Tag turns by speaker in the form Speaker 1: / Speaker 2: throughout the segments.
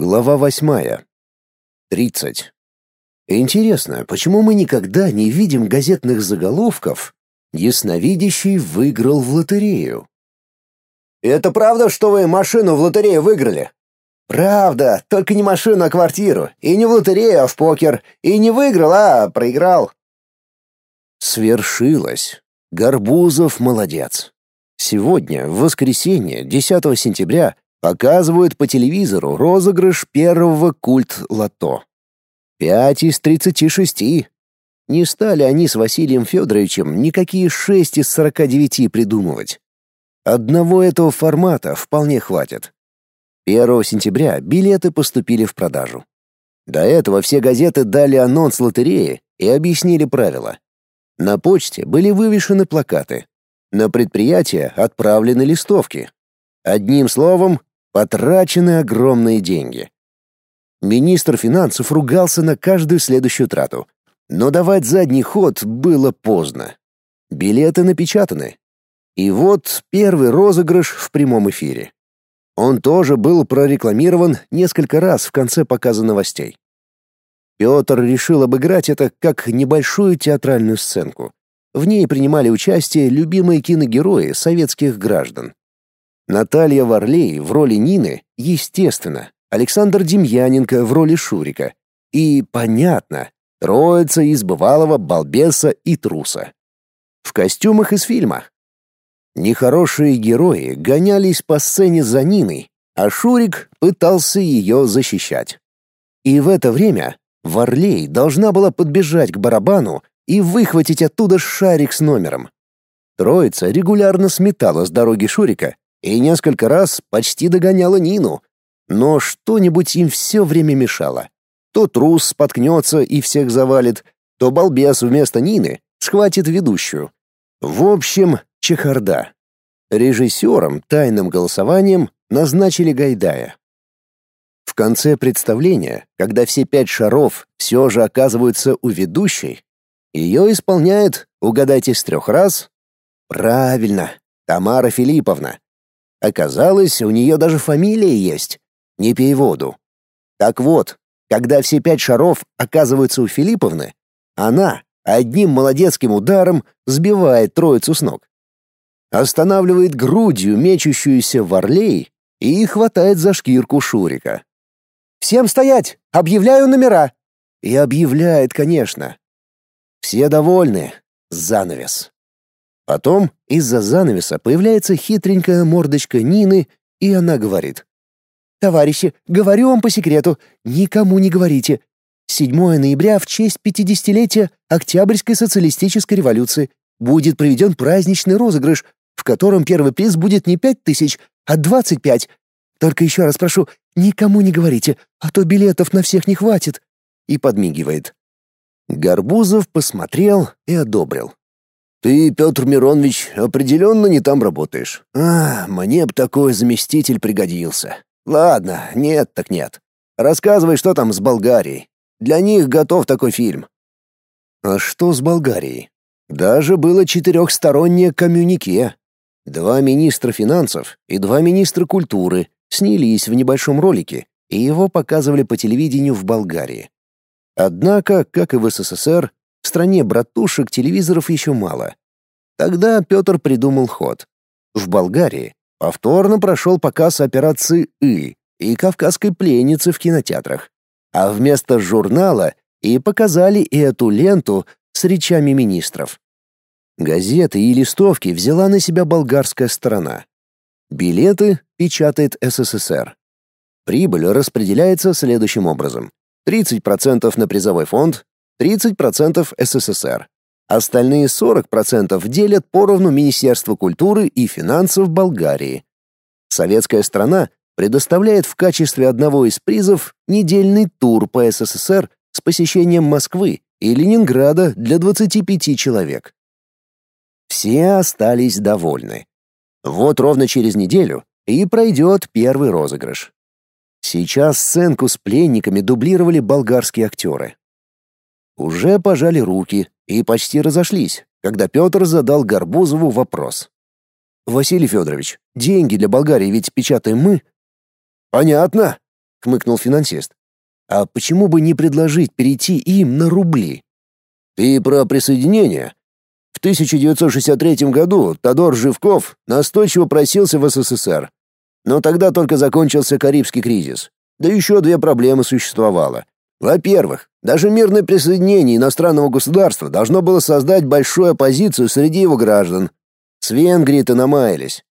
Speaker 1: Глава восьмая. Тридцать. Интересно, почему мы никогда не видим газетных заголовков «Ясновидящий выиграл в лотерею»?
Speaker 2: «Это правда, что вы машину в лотерею выиграли?» «Правда, только не машину, а квартиру. И не в лотерею, а в покер. И не выиграл, а проиграл».
Speaker 1: Свершилось. Горбузов молодец. Сегодня, в воскресенье, 10 сентября, Показывают по телевизору розыгрыш первого культ-лото. Пять из тридцати шести. Не стали они с Василием Федоровичем никакие шесть из сорока девяти придумывать. Одного этого формата вполне хватит. 1 сентября билеты поступили в продажу. До этого все газеты дали анонс лотереи и объяснили правила. На почте были вывешены плакаты. На предприятие отправлены листовки. Одним словом, Потрачены огромные деньги. Министр финансов ругался на каждую следующую трату, но давать задний ход было поздно. Билеты напечатаны. И вот первый розыгрыш в прямом эфире. Он тоже был прорекламирован несколько раз в конце показа новостей. Петр решил обыграть это как небольшую театральную сценку. В ней принимали участие любимые киногерои советских граждан. Наталья Варлей в роли Нины, естественно, Александр Демьяненко в роли Шурика. И, понятно, троица из бывалого балбеса и труса. В костюмах из фильма. Нехорошие герои гонялись по сцене за Ниной, а Шурик пытался ее защищать. И в это время Варлей должна была подбежать к барабану и выхватить оттуда шарик с номером. Троица регулярно сметала с дороги Шурика и несколько раз почти догоняла Нину. Но что-нибудь им все время мешало. То трус споткнется и всех завалит, то балбес вместо Нины схватит ведущую. В общем, чехарда. Режиссером тайным голосованием назначили Гайдая. В конце представления, когда все пять шаров все же оказываются у ведущей, ее исполняет, угадайте с трех раз, правильно, Тамара Филипповна, Оказалось, у нее даже фамилия есть. Не пей воду. Так вот, когда все пять шаров оказываются у Филипповны, она одним молодецким ударом сбивает троицу с ног. Останавливает грудью мечущуюся в орлей и хватает за шкирку Шурика.
Speaker 2: «Всем стоять! Объявляю номера!»
Speaker 1: И объявляет, конечно. Все довольны. Занавес. Потом из-за занавеса появляется хитренькая мордочка Нины, и она говорит.
Speaker 2: «Товарищи, говорю вам по секрету, никому не говорите. 7 ноября в честь 50-летия Октябрьской социалистической революции будет проведен праздничный розыгрыш, в котором первый приз будет не 5 тысяч, а 25. Только еще раз прошу, никому не говорите, а то билетов на всех не хватит». И подмигивает. Горбузов посмотрел и одобрил.
Speaker 1: Ты, Петр Миронович, определенно не там работаешь. А, мне б такой заместитель пригодился. Ладно, нет так нет. Рассказывай, что там с Болгарией. Для них готов такой фильм. А что с Болгарией? Даже было четырехстороннее коммюнике. Два министра финансов и два министра культуры снялись в небольшом ролике, и его показывали по телевидению в Болгарии. Однако, как и в СССР, в стране братушек телевизоров еще мало. Тогда Петр придумал ход. В Болгарии повторно прошел показ операции «И» и «Кавказской пленницы» в кинотеатрах. А вместо журнала и показали эту ленту с речами министров. Газеты и листовки взяла на себя болгарская сторона. Билеты печатает СССР. Прибыль распределяется следующим образом. 30% на призовой фонд, 30% СССР. Остальные 40% делят поровну Министерство культуры и финансов Болгарии. Советская страна предоставляет в качестве одного из призов недельный тур по СССР с посещением Москвы и Ленинграда для 25 человек. Все остались довольны. Вот ровно через неделю и пройдет первый розыгрыш. Сейчас сценку с пленниками дублировали болгарские актеры уже пожали руки и почти разошлись, когда Петр задал Горбузову вопрос. «Василий Федорович, деньги для Болгарии ведь печатаем мы?» «Понятно. — хмыкнул финансист. «А почему бы не предложить перейти им на рубли?» «Ты про присоединение?» В 1963 году Тодор Живков настойчиво просился в СССР. Но тогда только закончился Карибский кризис. Да еще две проблемы существовало. Во-первых, даже мирное присоединение иностранного государства должно было создать большую оппозицию среди его граждан. С Венгрией-то намаялись.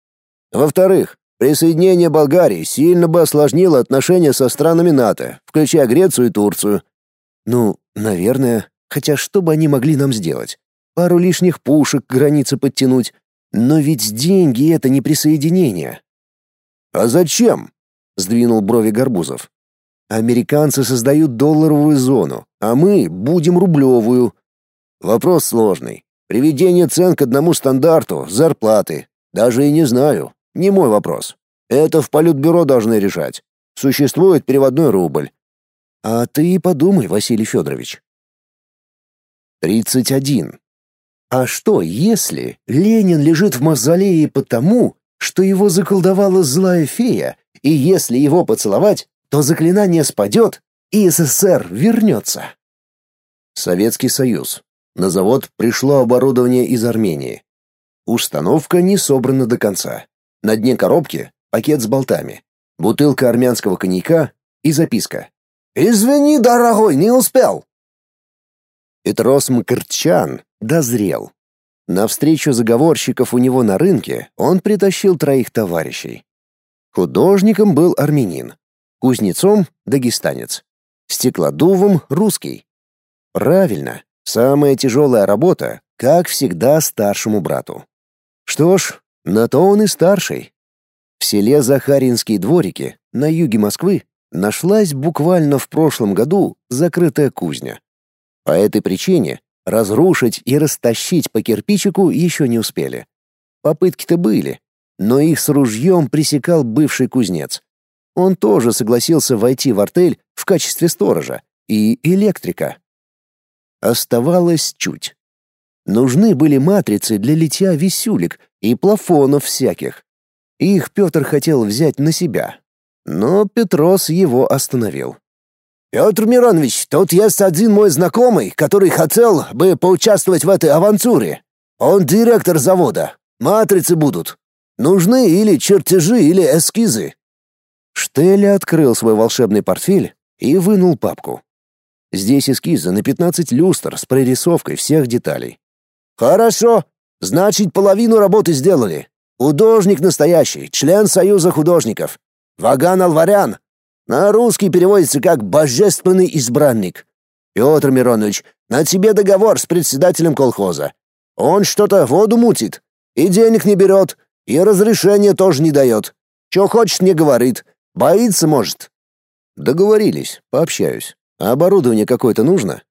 Speaker 1: Во-вторых, присоединение Болгарии сильно бы осложнило отношения со странами НАТО, включая Грецию и Турцию. Ну, наверное, хотя что бы они могли нам сделать? пару лишних пушек к границе подтянуть. Но ведь деньги — это не присоединение. «А зачем?» — сдвинул брови Горбузов. «Американцы создают долларовую зону, а мы будем рублевую. Вопрос сложный. Приведение цен к одному стандарту, зарплаты. Даже и не знаю. Не мой вопрос. Это в Политбюро должны решать. Существует переводной рубль. А ты подумай, Василий Федорович. 31. А что, если Ленин лежит в мавзолее потому, что его заколдовала злая фея, и если его поцеловать, то заклинание спадет, и СССР вернется? Советский Союз. На завод пришло оборудование из Армении. Установка не собрана до конца. На дне коробки пакет с болтами, бутылка армянского коньяка и записка. «Извини, дорогой, не успел!» Петрос Мкрчан дозрел. На встречу заговорщиков у него на рынке он притащил троих товарищей. Художником был армянин, кузнецом — дагестанец, стеклодувом — русский. Правильно, самая тяжелая работа, как всегда, старшему брату. Что ж, на то он и старший. В селе Захаринские дворики, на юге Москвы, нашлась буквально в прошлом году закрытая кузня. По этой причине разрушить и растащить по кирпичику еще не успели. Попытки-то были, но их с ружьем пресекал бывший кузнец. Он тоже согласился войти в артель в качестве сторожа и электрика. Оставалось чуть. Нужны были матрицы для литья висюлек и плафонов всяких. Их Петр хотел взять на себя, но Петрос его остановил. «Петр Миронович, тут есть один мой знакомый, который хотел бы поучаствовать в этой авантюре. Он директор завода. Матрицы будут. Нужны или чертежи, или эскизы». Штеля открыл свой волшебный портфель и вынул папку. Здесь эскизы на 15 люстр с прорисовкой всех деталей. «Хорошо. Значит, половину работы сделали. Художник настоящий, член Союза художников. Ваган Алварян, на русский переводится как «божественный избранник». Петр Миронович, на тебе договор с председателем колхоза. Он что-то воду мутит, и денег не берет, и разрешения тоже не дает. Что хочет, не говорит. Боится, может. Договорились, пообщаюсь. А оборудование какое-то нужно?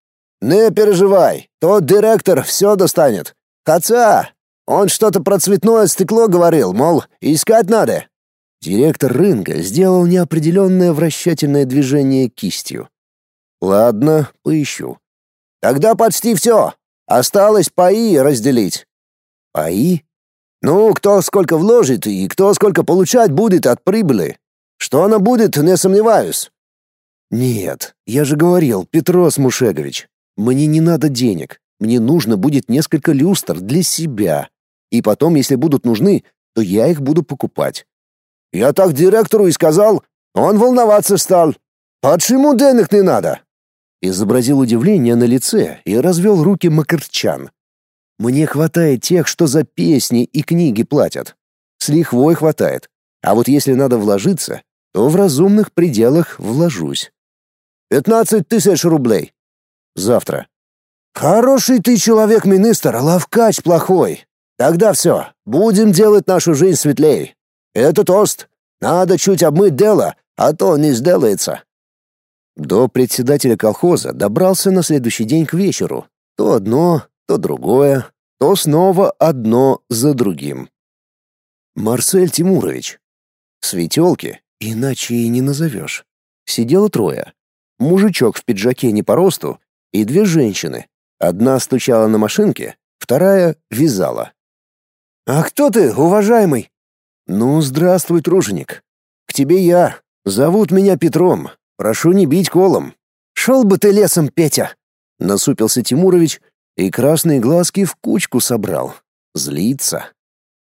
Speaker 1: Не переживай, тот директор все достанет. Хотя, он что-то про цветное стекло говорил, мол, искать надо. Директор рынка сделал неопределенное вращательное движение кистью. Ладно, поищу. Тогда почти все. Осталось паи разделить. Паи? Ну, кто сколько вложит и кто сколько получать будет от прибыли. Что она будет, не сомневаюсь. Нет, я же говорил, Петрос Мушегович, мне не надо денег. Мне нужно будет несколько люстр для себя. И потом, если будут нужны, то я их буду покупать. Я так директору и сказал, он волноваться стал. Почему денег не надо? Изобразил удивление на лице и развел руки Макарчан. Мне хватает тех, что за песни и книги платят. С лихвой хватает. А вот если надо вложиться, то в разумных пределах вложусь. Пятнадцать тысяч рублей. Завтра. Хороший ты человек, министр, лавкач плохой. Тогда все, будем делать нашу жизнь светлее. Это тост. Надо чуть обмыть дело, а то не сделается. До председателя колхоза добрался на следующий день к вечеру. То одно, то другое, то снова одно за другим. Марсель Тимурович. Светелки, иначе и не назовешь. Сидело трое. Мужичок в пиджаке не по росту и две женщины. Одна стучала на машинке, вторая вязала. «А кто ты, уважаемый?» «Ну, здравствуй, труженик. К тебе я, Зовут меня Петром. Прошу не бить колом.
Speaker 2: Шел бы ты лесом, Петя,
Speaker 1: насупился Тимурович и красные глазки в кучку собрал. Злится.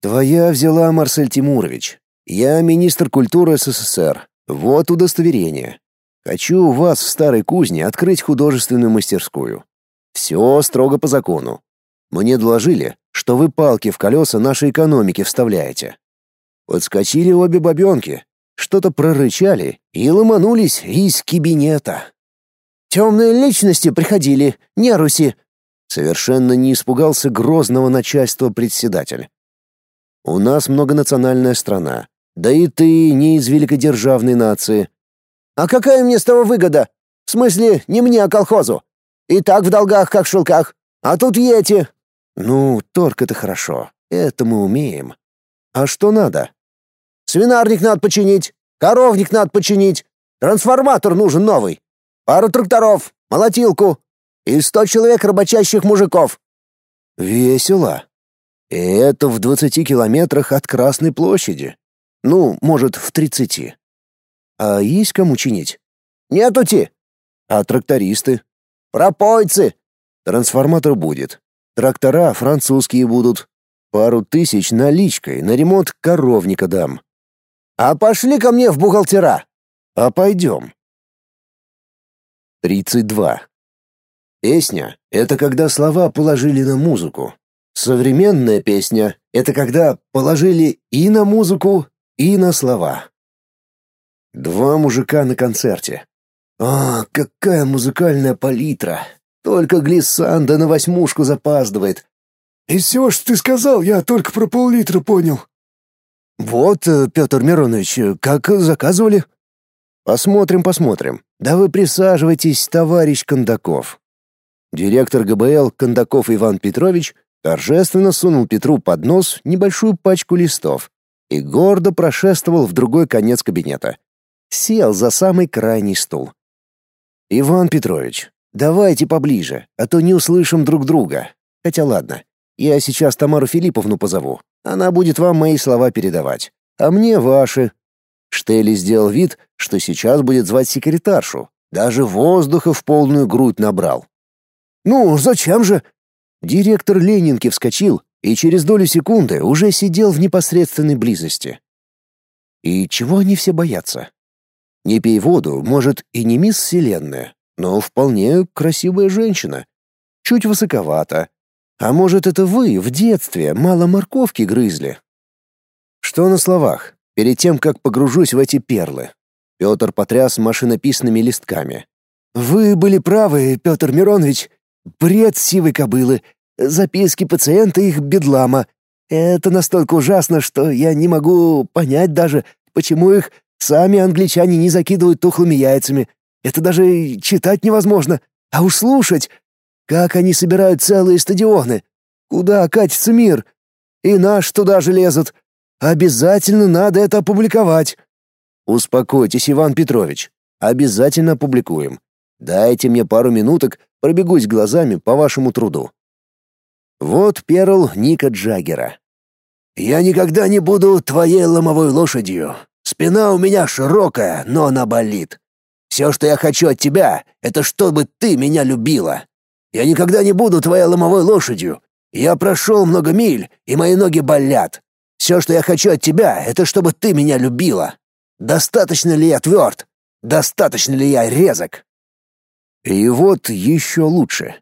Speaker 1: Твоя взяла, Марсель Тимурович. Я министр культуры СССР. Вот удостоверение. Хочу у вас в старой кузне открыть художественную мастерскую. Все строго по закону. Мне доложили, что вы палки в колеса нашей экономики вставляете. Подскочили обе бабенки, что-то прорычали и ломанулись из кабинета.
Speaker 2: Темные личности приходили, не руси.
Speaker 1: Совершенно не испугался грозного начальства председатель. У нас многонациональная страна. Да и ты не из великодержавной нации.
Speaker 2: А какая мне с того выгода? В смысле, не мне, а колхозу. И так в долгах, как в шелках. А тут ети.
Speaker 1: Ну, торг это хорошо. Это мы умеем. А что надо?
Speaker 2: Свинарник надо починить, коровник надо починить, трансформатор нужен новый, пару тракторов, молотилку и сто человек рабочащих мужиков.
Speaker 1: Весело. И это в двадцати километрах от Красной площади. Ну, может, в тридцати. А есть кому чинить?
Speaker 2: Нету-ти.
Speaker 1: А трактористы?
Speaker 2: Пропойцы.
Speaker 1: Трансформатор будет. Трактора французские будут. Пару тысяч наличкой на ремонт коровника дам.
Speaker 2: А пошли ко мне в бухгалтера.
Speaker 1: А пойдем. 32. Песня — это когда слова положили на музыку. Современная песня — это когда положили и на музыку, и на слова. Два мужика на концерте. А, какая музыкальная палитра! Только глиссанда на восьмушку запаздывает.
Speaker 3: И все, что ты сказал, я только про пол-литра понял.
Speaker 1: Вот, э, Петр Миронович, как заказывали? Посмотрим, посмотрим. Да вы присаживайтесь, товарищ Кондаков. Директор ГБЛ Кондаков Иван Петрович торжественно сунул Петру под нос небольшую пачку листов и гордо прошествовал в другой конец кабинета. Сел за самый крайний стул. Иван Петрович, Давайте поближе, а то не услышим друг друга. Хотя ладно, я сейчас Тамару Филипповну позову. Она будет вам мои слова передавать, а мне ваши. Штели сделал вид, что сейчас будет звать секретаршу. Даже воздуха в полную грудь набрал. Ну, зачем же? Директор Ленинки вскочил и через долю секунды уже сидел в непосредственной близости. И чего они все боятся? Не пей воду, может, и не мисс Вселенная, но вполне красивая женщина. Чуть высоковата. А может, это вы в детстве мало морковки грызли? Что на словах? Перед тем, как погружусь в эти перлы. Петр потряс машинописными листками. Вы были правы, Петр Миронович. Бред сивой кобылы. Записки пациента их бедлама. Это настолько ужасно, что я не могу понять даже, почему их сами англичане не закидывают тухлыми яйцами. Это даже читать невозможно. А уж слушать, как они собирают целые стадионы. Куда катится мир? И наш туда же лезут. Обязательно надо это опубликовать. Успокойтесь, Иван Петрович. Обязательно опубликуем. Дайте мне пару минуток, пробегусь глазами по вашему труду. Вот перл Ника Джаггера. Я никогда не буду твоей ломовой лошадью. Спина у меня широкая, но она болит. Все, что я хочу от тебя, это чтобы ты меня любила. Я никогда не буду твоей ломовой лошадью. Я прошел много миль, и мои ноги болят. Все, что я хочу от тебя, это чтобы ты меня любила. Достаточно ли я тверд? Достаточно ли я резок? И вот еще лучше.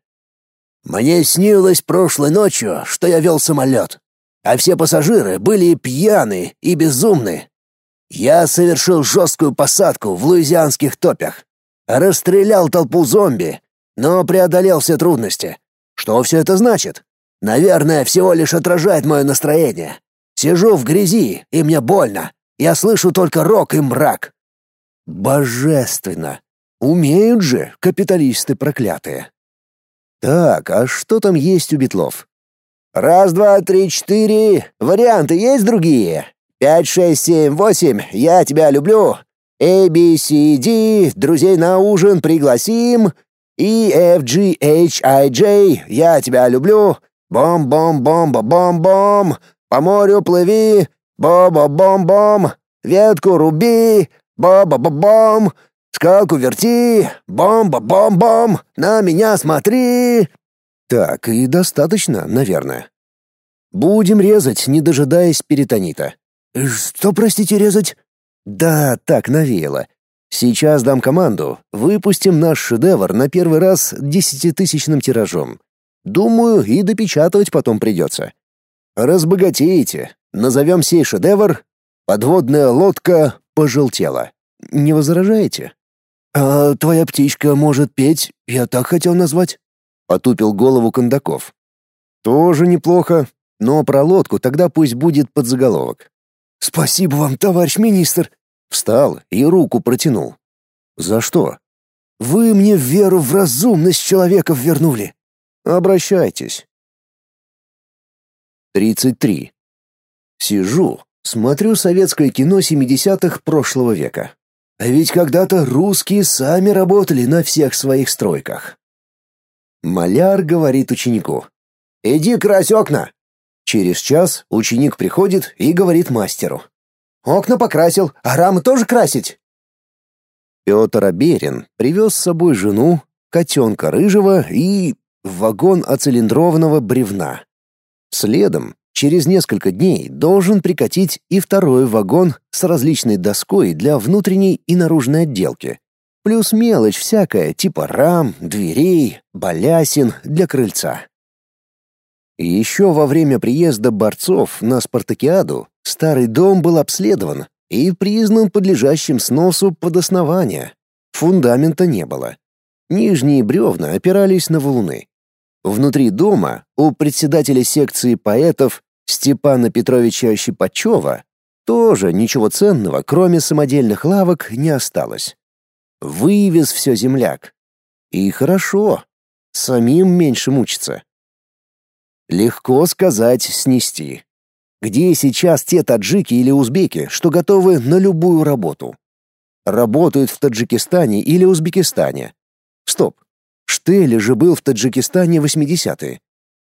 Speaker 1: Мне снилось прошлой ночью, что я вел самолет, а все пассажиры были пьяные и безумные. Я совершил жесткую посадку в луизианских топях. Расстрелял толпу зомби, но преодолел все трудности. Что все это значит? Наверное, всего лишь отражает мое настроение. Сижу в грязи, и мне больно. Я слышу только рок и мрак. Божественно! Умеют же капиталисты проклятые. Так, а что там есть у битлов? Раз, два, три, четыре. Варианты есть другие? Пять, шесть, семь, восемь, я тебя люблю. A, B, C, D, друзей на ужин пригласим. E, F, G, H, I, J, я тебя люблю. Бом-бом-бом-бом-бом, по морю плыви. Бо-бо-бом-бом, ветку руби. Ба-ба-ба-бам! Скалку верти! Бам-ба-бам-бам! На меня смотри!» Так, и достаточно, наверное. Будем резать, не дожидаясь перитонита.
Speaker 2: Что, простите, резать?
Speaker 1: Да, так навеяло. Сейчас дам команду. Выпустим наш шедевр на первый раз десятитысячным тиражом. Думаю, и допечатывать потом придется. Разбогатеете. Назовем сей шедевр «Подводная лодка пожелтела». Не возражаете?
Speaker 2: «А твоя птичка может петь? Я так хотел назвать».
Speaker 1: Потупил голову Кондаков. «Тоже неплохо. Но про лодку тогда пусть будет подзаголовок».
Speaker 2: «Спасибо вам, товарищ министр!»
Speaker 1: Встал и руку протянул. «За что?»
Speaker 2: «Вы мне веру в разумность человеков вернули».
Speaker 1: «Обращайтесь». 33. Сижу, смотрю советское кино 70-х прошлого века. А ведь когда-то русские сами работали на всех своих стройках. Маляр говорит ученику. «Иди крась окна!» Через час ученик приходит и говорит мастеру. «Окна покрасил, а рамы тоже красить?» Петр Аберин привез с собой жену, котенка рыжего и вагон оцилиндрованного бревна. Следом, через несколько дней, должен прикатить и второй вагон с различной доской для внутренней и наружной отделки. Плюс мелочь всякая, типа рам, дверей, балясин для крыльца. И еще во время приезда борцов на спартакиаду старый дом был обследован и признан подлежащим сносу под основание. Фундамента не было. Нижние бревна опирались на валуны. Внутри дома у председателя секции поэтов Степана Петровича Щипачева тоже ничего ценного, кроме самодельных лавок, не осталось. Вывез все земляк. И хорошо. Самим меньше мучиться. Легко сказать снести. Где сейчас те таджики или узбеки, что готовы на любую работу? Работают в Таджикистане или Узбекистане. Стоп. Штели же был в Таджикистане 80-е.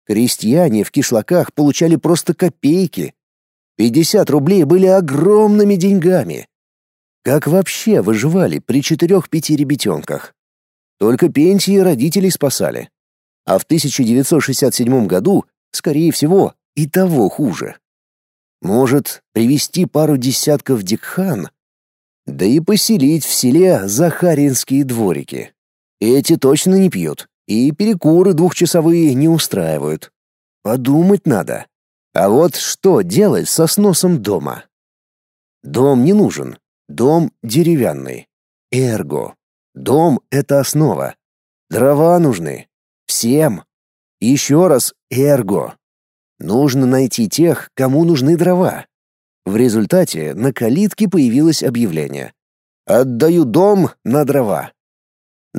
Speaker 1: Крестьяне в кишлаках получали просто копейки. 50 рублей были огромными деньгами. Как вообще выживали при четырех-пяти ребятенках? Только пенсии родителей спасали а в 1967 году, скорее всего, и того хуже. Может, привести пару десятков дикхан, да и поселить в селе Захаринские дворики. Эти точно не пьют, и перекуры двухчасовые не устраивают. Подумать надо. А вот что делать со сносом дома? Дом не нужен. Дом деревянный. Эрго. Дом — это основа. Дрова нужны. Всем. Еще раз эрго. Нужно найти тех, кому нужны дрова. В результате на калитке появилось объявление. «Отдаю дом на дрова».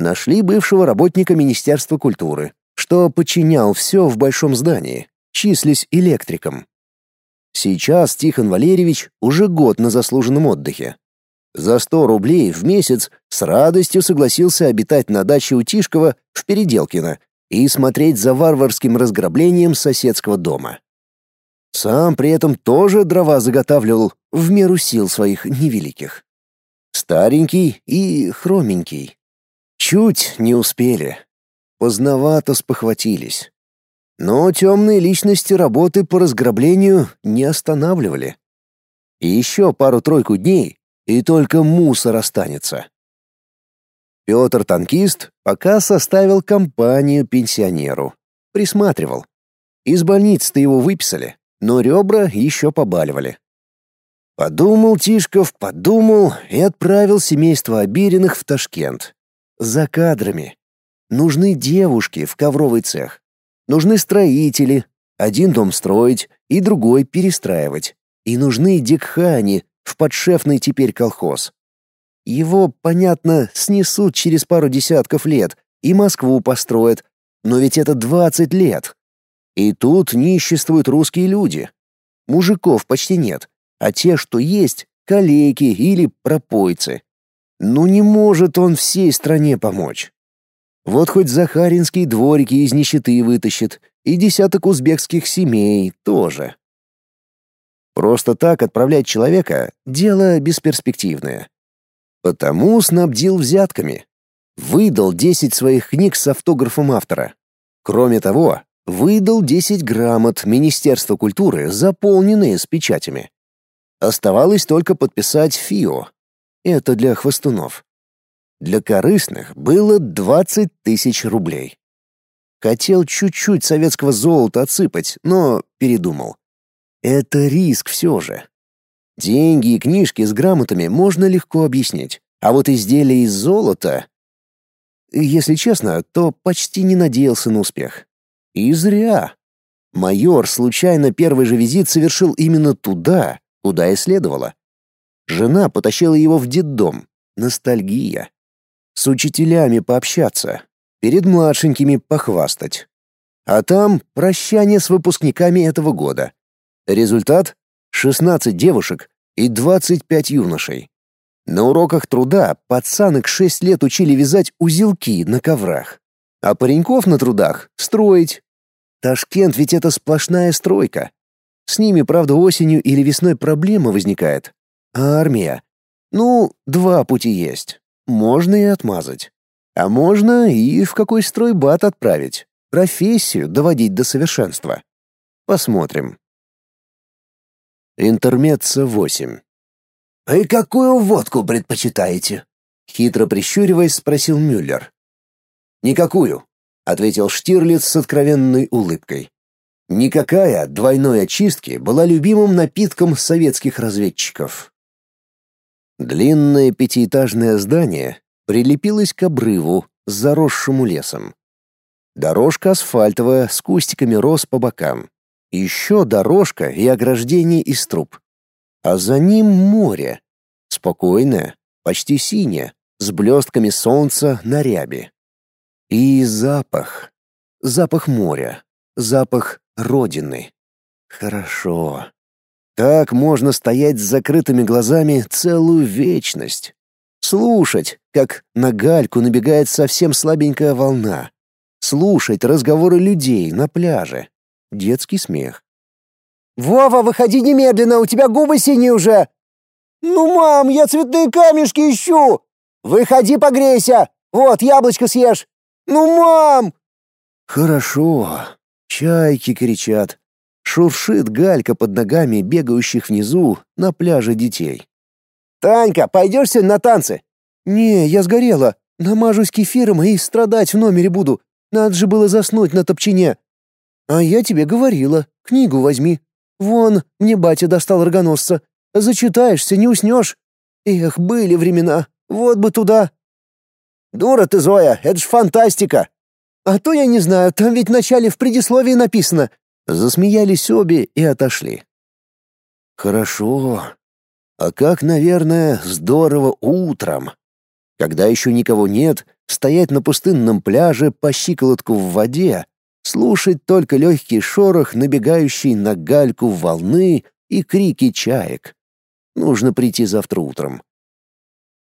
Speaker 1: Нашли бывшего работника Министерства культуры, что подчинял все в большом здании, числись электриком. Сейчас Тихон Валерьевич уже год на заслуженном отдыхе. За 100 рублей в месяц с радостью согласился обитать на даче у Тишкова в Переделкино и смотреть за варварским разграблением соседского дома. Сам при этом тоже дрова заготавливал в меру сил своих невеликих. Старенький и хроменький. Чуть не успели. Поздновато спохватились. Но темные личности работы по разграблению не останавливали. И еще пару-тройку дней, и только мусор останется. Петр Танкист пока составил компанию пенсионеру. Присматривал. Из больницы-то его выписали, но ребра еще побаливали. Подумал Тишков, подумал и отправил семейство Обериных в Ташкент. За кадрами. Нужны девушки в ковровый цех. Нужны строители. Один дом строить и другой перестраивать. И нужны дикхани в подшефный теперь колхоз. Его, понятно, снесут через пару десятков лет и Москву построят, но ведь это двадцать лет. И тут ниществуют русские люди. Мужиков почти нет, а те, что есть, калеки или пропойцы. Ну не может он всей стране помочь. Вот хоть Захаринские дворики из нищеты вытащит, и десяток узбекских семей тоже. Просто так отправлять человека — дело бесперспективное. Потому снабдил взятками. Выдал 10 своих книг с автографом автора. Кроме того, выдал 10 грамот Министерства культуры, заполненные с печатями. Оставалось только подписать ФИО. Это для хвостунов. Для корыстных было 20 тысяч рублей. Хотел чуть-чуть советского золота отсыпать, но передумал. Это риск все же. Деньги и книжки с грамотами можно легко объяснить, а вот изделия из золота... Если честно, то почти не надеялся на успех. И зря. Майор случайно первый же визит совершил именно туда, куда и следовало. Жена потащила его в детдом. Ностальгия. С учителями пообщаться, перед младшенькими похвастать. А там прощание с выпускниками этого года. Результат 16 девушек и 25 юношей. На уроках труда пацанок 6 лет учили вязать узелки на коврах, а пареньков на трудах строить. Ташкент ведь это сплошная стройка. С ними, правда, осенью или весной проблема возникает. А армия? Ну, два пути есть. Можно и отмазать. А можно и в какой стройбат отправить. Профессию доводить до совершенства. Посмотрим. Интермеца 8.
Speaker 2: «А «И какую водку предпочитаете?»
Speaker 1: Хитро прищуриваясь, спросил Мюллер. «Никакую», — ответил Штирлиц с откровенной улыбкой. Никакая двойной очистки была любимым напитком советских разведчиков. Длинное пятиэтажное здание прилепилось к обрыву с заросшему лесом. Дорожка асфальтовая с кустиками роз по бокам. Еще дорожка и ограждение из труб. А за ним море. Спокойное, почти синее, с блестками солнца на ряби. И запах. Запах моря. Запах родины. Хорошо. Как можно стоять с закрытыми глазами целую вечность? Слушать, как на гальку набегает совсем слабенькая волна. Слушать разговоры людей на пляже. Детский смех.
Speaker 2: «Вова, выходи немедленно, у тебя губы синие уже!» «Ну, мам, я цветные камешки ищу!» «Выходи, погрейся! Вот, яблочко съешь!» «Ну, мам!»
Speaker 1: «Хорошо!» Чайки кричат. Шуршит галька под ногами бегающих внизу на пляже детей.
Speaker 2: «Танька, пойдешь сегодня на танцы?»
Speaker 1: «Не, я сгорела. Намажусь кефиром и страдать в номере буду. Надо же было заснуть на топчине. А я тебе говорила, книгу возьми. Вон, мне батя достал рогоносца. Зачитаешься, не уснешь. Эх, были времена. Вот бы туда.
Speaker 2: Дура ты, Зоя, это ж фантастика.
Speaker 1: А то я не знаю, там ведь в начале в предисловии написано. Засмеялись обе и отошли. Хорошо. А как, наверное, здорово утром. Когда еще никого нет, стоять на пустынном пляже по щиколотку в воде, слушать только легкий шорох, набегающий на гальку волны и крики чаек. Нужно прийти завтра утром.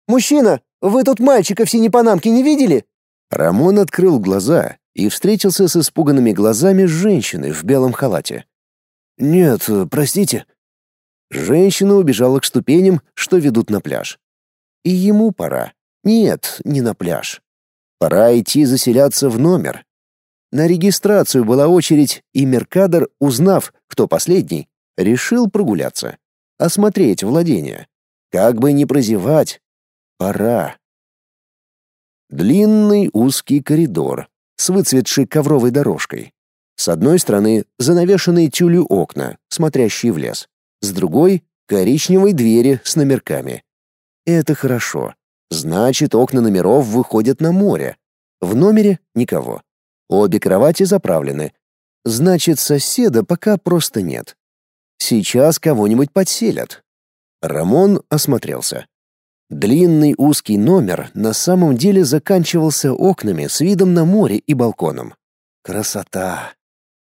Speaker 2: «Мужчина, вы тут мальчика в синей панамке не видели?»
Speaker 1: Рамон открыл глаза и встретился с испуганными глазами женщины в белом халате. «Нет, простите». Женщина убежала к ступеням, что ведут на пляж. И ему пора. Нет, не на пляж. Пора идти заселяться в номер, на регистрацию была очередь, и Меркадор, узнав, кто последний, решил прогуляться, осмотреть владение. Как бы не прозевать, пора. Длинный узкий коридор с выцветшей ковровой дорожкой. С одной стороны занавешенные тюлью окна, смотрящие в лес. С другой — коричневые двери с номерками. Это хорошо. Значит, окна номеров выходят на море. В номере никого. Обе кровати заправлены. Значит, соседа пока просто нет. Сейчас кого-нибудь подселят. Рамон осмотрелся. Длинный узкий номер на самом деле заканчивался окнами с видом на море и балконом. Красота!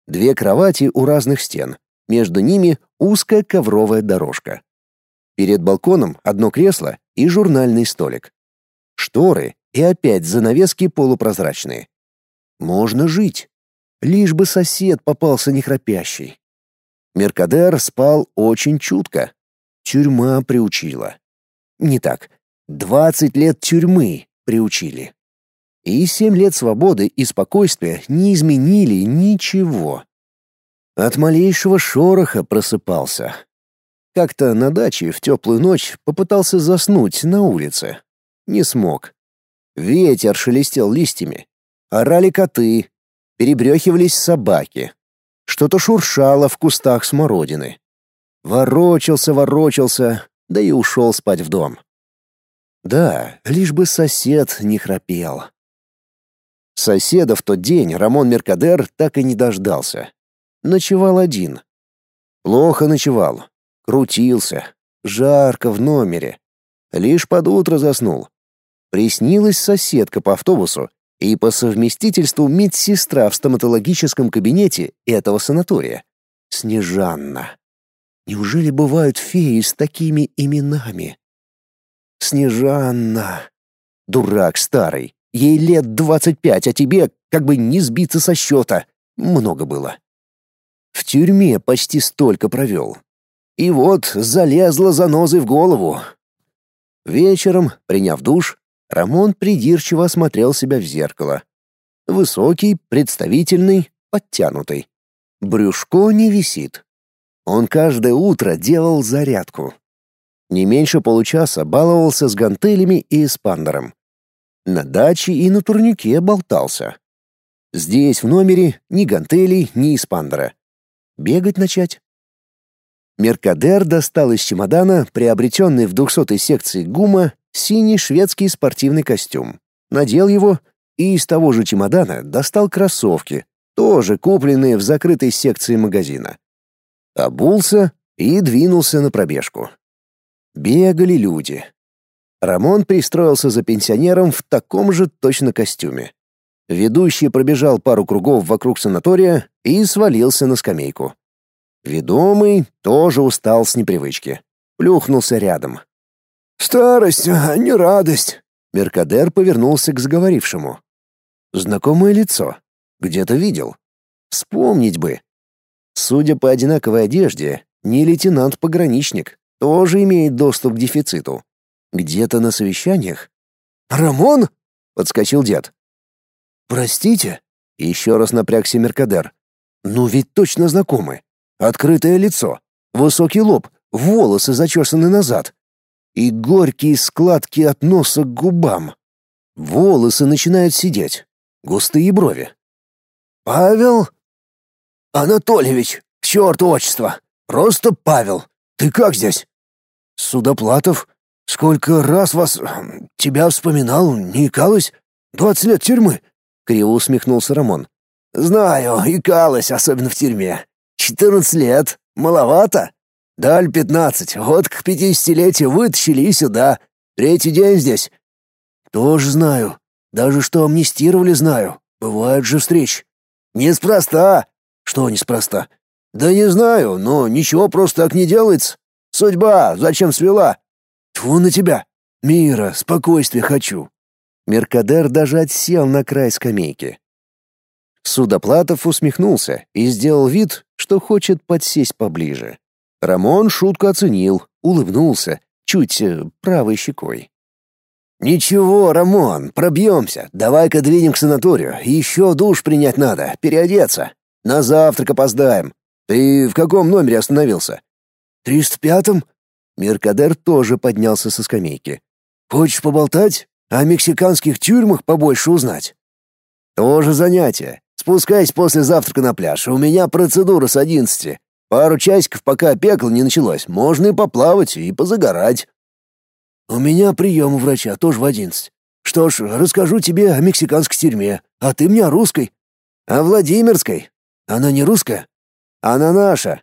Speaker 1: Две кровати у разных стен. Между ними узкая ковровая дорожка. Перед балконом одно кресло и журнальный столик. Шторы и опять занавески полупрозрачные. Можно жить. Лишь бы сосед попался нехрапящий. Меркадер спал очень чутко. Тюрьма приучила. Не так. Двадцать лет тюрьмы приучили. И семь лет свободы и спокойствия не изменили ничего. От малейшего шороха просыпался. Как-то на даче в теплую ночь попытался заснуть на улице. Не смог. Ветер шелестел листьями. Орали коты. Перебрехивались собаки. Что-то шуршало в кустах смородины. Ворочался, ворочался, да и ушел спать в дом. Да, лишь бы сосед не храпел. Соседа в тот день Рамон Меркадер так и не дождался. Ночевал один. Плохо ночевал. Крутился. Жарко в номере. Лишь под утро заснул. Приснилась соседка по автобусу и по совместительству медсестра в стоматологическом кабинете этого санатория. Снежанна. Неужели бывают феи с такими именами? Снежанна. Дурак старый. Ей лет двадцать пять, а тебе как бы не сбиться со счета. Много было. В тюрьме почти столько провел. И вот залезла занозой в голову. Вечером, приняв душ, Рамон придирчиво осмотрел себя в зеркало. Высокий, представительный, подтянутый. Брюшко не висит. Он каждое утро делал зарядку. Не меньше получаса баловался с гантелями и эспандером. На даче и на турнике болтался. Здесь, в номере, ни гантелей, ни эспандера. Бегать начать? Меркадер достал из чемодана, приобретенный в 200-й секции ГУМа, синий шведский спортивный костюм. Надел его и из того же чемодана достал кроссовки, тоже купленные в закрытой секции магазина. Обулся и двинулся на пробежку. Бегали люди. Рамон пристроился за пенсионером в таком же точно костюме. Ведущий пробежал пару кругов вокруг санатория и свалился на скамейку. Ведомый тоже устал с непривычки. Плюхнулся рядом.
Speaker 3: «Старость, а не радость!»
Speaker 1: Меркадер повернулся к заговорившему. Знакомое лицо. Где-то видел. Вспомнить бы. Судя по одинаковой одежде, не лейтенант-пограничник, тоже имеет доступ к дефициту. Где-то на совещаниях.
Speaker 3: «Рамон?»
Speaker 1: — подскочил дед.
Speaker 3: «Простите?»
Speaker 1: — еще раз напрягся Меркадер. «Ну ведь точно знакомы. Открытое лицо, высокий лоб, волосы зачесаны назад. И горькие складки от носа к губам. Волосы начинают сидеть, густые брови.
Speaker 3: «Павел?» «Анатольевич, к черту отчество! Просто Павел! Ты как здесь?» «Судоплатов? Сколько раз вас... тебя вспоминал, не икалось? Двадцать лет тюрьмы!»
Speaker 1: — криво усмехнулся Рамон.
Speaker 3: «Знаю, икалось, особенно в тюрьме. Четырнадцать лет. Маловато? Даль пятнадцать. Вот к пятидесятилетию вытащили и сюда. Третий день здесь. Тоже знаю. Даже что амнистировали знаю. Бывают же встречи. Неспроста. Что неспроста? Да не знаю, но ничего просто так не делается. Судьба зачем свела? Тьфу на тебя. Мира, спокойствия хочу.
Speaker 1: Меркадер даже отсел на край скамейки. Судоплатов усмехнулся и сделал вид, что хочет подсесть поближе. Рамон шутку оценил, улыбнулся, чуть э, правой щекой.
Speaker 3: «Ничего, Рамон, пробьемся. Давай-ка двинем к санаторию. Еще душ принять надо, переодеться. На завтрак опоздаем. Ты в каком номере остановился?» «Триста пятом?» Меркадер тоже поднялся со скамейки. «Хочешь поболтать? О мексиканских тюрьмах побольше узнать?» «Тоже занятие. Спускайся после завтрака на пляж. У меня процедура с одиннадцати. Пару часиков, пока пекло не началось, можно и поплавать, и позагорать. У меня прием у врача, тоже в одиннадцать. Что ж, расскажу тебе о мексиканской тюрьме, а ты мне о русской. О Владимирской. Она не русская? Она наша.